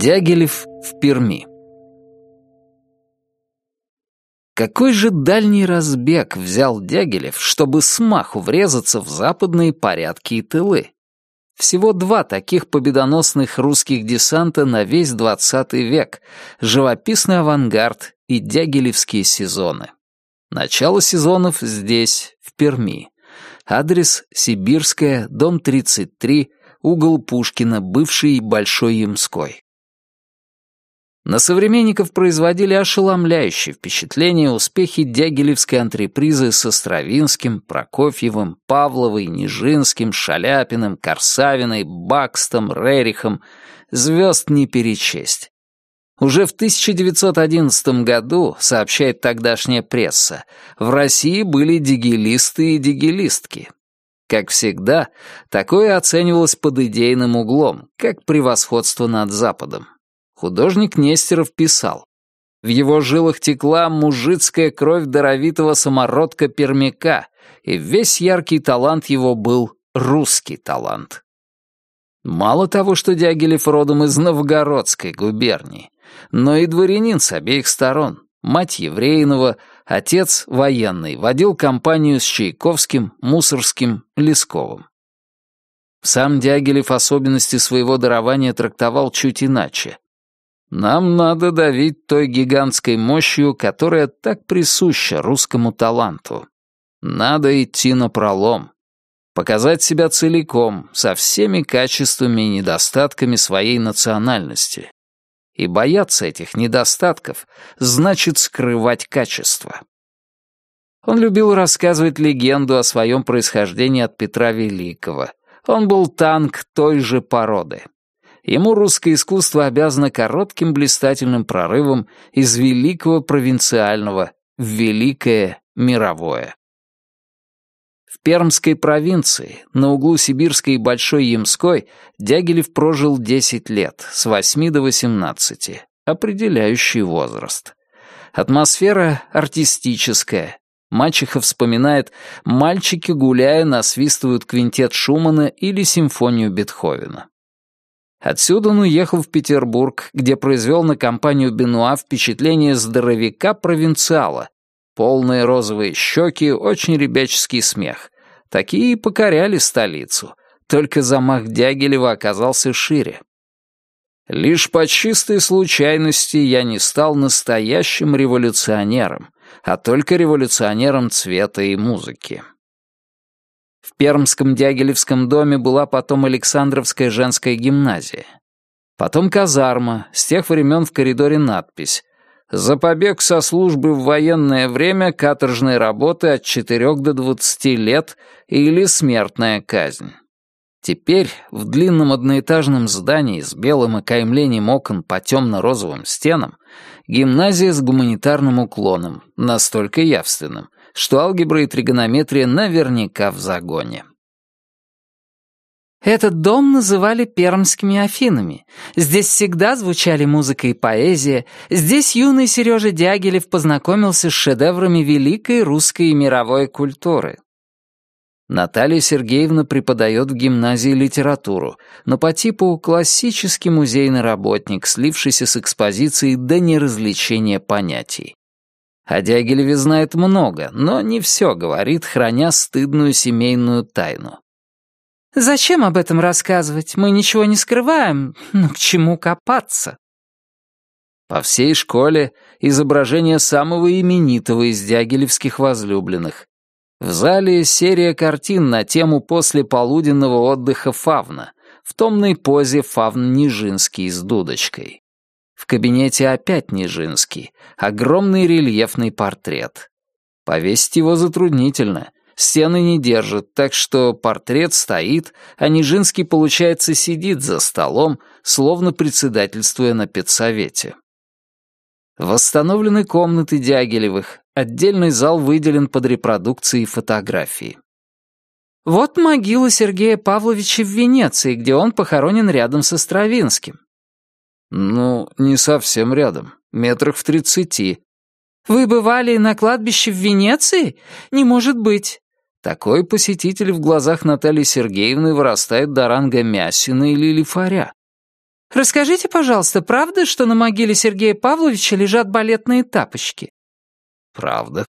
Дягилев в Перми. Какой же дальний разбег взял Дягилев, чтобы смаху врезаться в западные порядки и тылы? Всего два таких победоносных русских десанта на весь двадцатый век — живописный авангард и дягилевские сезоны. Начало сезонов здесь, в Перми. Адрес — Сибирская, дом 33, угол Пушкина, бывший Большой Ямской. На современников производили ошеломляющее впечатление успехи дягилевской антрепризы со Стравинским, Прокофьевым, Павловой, Нижинским, Шаляпиным, Корсавиной, Бакстом, Рерихом. Звезд не перечесть. Уже в 1911 году, сообщает тогдашняя пресса, в России были дигилисты и дигилистки. Как всегда, такое оценивалось под идейным углом, как превосходство над Западом. Художник Нестеров писал. В его жилах текла мужицкая кровь даровитого самородка-пермяка, и весь яркий талант его был русский талант. Мало того, что Дягилев родом из Новгородской губернии, но и дворянин с обеих сторон, мать еврейного, отец военный, водил компанию с Чайковским, Мусорским, Лесковым. Сам Дягилев особенности своего дарования трактовал чуть иначе. Нам надо давить той гигантской мощью, которая так присуща русскому таланту. Надо идти на пролом. Показать себя целиком, со всеми качествами и недостатками своей национальности. И бояться этих недостатков значит скрывать качество. Он любил рассказывать легенду о своем происхождении от Петра Великого. Он был танк той же породы. Ему русское искусство обязано коротким блистательным прорывом из великого провинциального в великое мировое. В Пермской провинции, на углу Сибирской и Большой Ямской, Дягилев прожил 10 лет, с 8 до 18, определяющий возраст. Атмосфера артистическая. Мачеха вспоминает «Мальчики, гуляя, насвистывают квинтет Шумана или симфонию Бетховена». Отсюда он уехал в Петербург, где произвел на компанию Бенуа впечатление здоровяка-провинциала. Полные розовые щеки, очень ребяческий смех. Такие и покоряли столицу, только замах Дягилева оказался шире. Лишь по чистой случайности я не стал настоящим революционером, а только революционером цвета и музыки. В Пермском Дягилевском доме была потом Александровская женская гимназия. Потом казарма, с тех времен в коридоре надпись «За побег со службы в военное время каторжной работы от 4 до 20 лет или смертная казнь». Теперь в длинном одноэтажном здании с белым окаймлением окон по темно-розовым стенам гимназия с гуманитарным уклоном, настолько явственным, что алгебра и тригонометрия наверняка в загоне. Этот дом называли Пермскими Афинами. Здесь всегда звучали музыка и поэзия. Здесь юный Сережа Дягилев познакомился с шедеврами великой русской и мировой культуры. Наталья Сергеевна преподает в гимназии литературу, но по типу классический музейный работник, слившийся с экспозицией до неразличения понятий. О Дягилеве знает много, но не все говорит, храня стыдную семейную тайну. «Зачем об этом рассказывать? Мы ничего не скрываем. Ну, к чему копаться?» По всей школе изображение самого именитого из дягилевских возлюбленных. В зале серия картин на тему послеполуденного отдыха Фавна, в томной позе Фавн Нижинский с дудочкой. В кабинете опять Нижинский, огромный рельефный портрет. Повесить его затруднительно, стены не держат, так что портрет стоит, а Нижинский, получается, сидит за столом, словно председательствуя на педсовете. Восстановлены комнаты Дягилевых, отдельный зал выделен под репродукции фотографии. Вот могила Сергея Павловича в Венеции, где он похоронен рядом со Стравинским. «Ну, не совсем рядом. Метрах в тридцати». «Вы бывали на кладбище в Венеции? Не может быть». Такой посетитель в глазах Натальи Сергеевны вырастает до ранга Мясина или Лифаря. «Расскажите, пожалуйста, правда, что на могиле Сергея Павловича лежат балетные тапочки?» «Правда.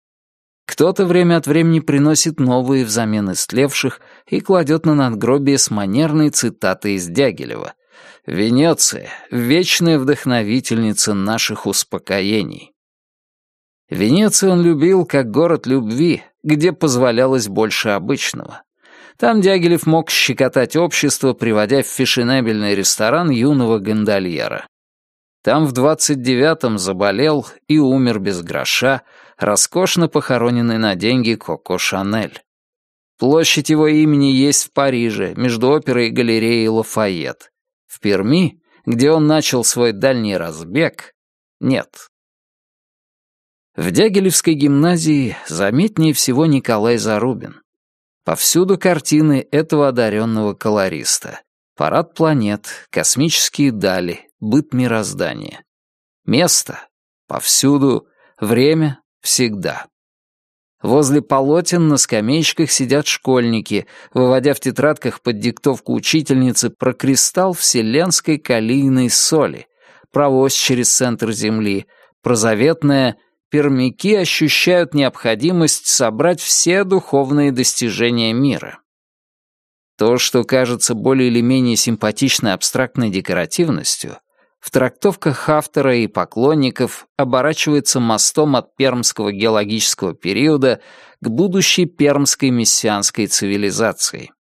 Кто-то время от времени приносит новые взамен истлевших и кладет на надгробие с манерной цитатой из Дягилева. «Венеция — вечная вдохновительница наших успокоений». Венецию он любил как город любви, где позволялось больше обычного. Там Дягилев мог щекотать общество, приводя в фешенебельный ресторан юного гондольера. Там в двадцать девятом заболел и умер без гроша, роскошно похороненный на деньги Коко Шанель. Площадь его имени есть в Париже, между оперой и галереей Лафайет. В Перми, где он начал свой дальний разбег, нет. В Дягилевской гимназии заметнее всего Николай Зарубин. Повсюду картины этого одаренного колориста. Парад планет, космические дали, быт мироздания. Место — повсюду, время — всегда. Возле полотен на скамеечках сидят школьники, выводя в тетрадках под диктовку учительницы про кристалл вселенской калийной соли, про ось через центр Земли, про заветное «пермяки ощущают необходимость собрать все духовные достижения мира». То, что кажется более или менее симпатичной абстрактной декоративностью, в трактовках автора и поклонников оборачивается мостом от пермского геологического периода к будущей пермской мессианской цивилизации.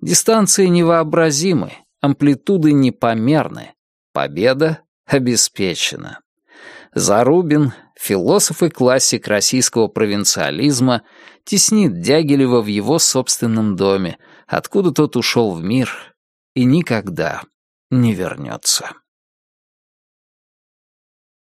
Дистанции невообразимы, амплитуды непомерны, победа обеспечена. Зарубин, философ и классик российского провинциализма, теснит Дягилева в его собственном доме, откуда тот ушел в мир и никогда не вернется.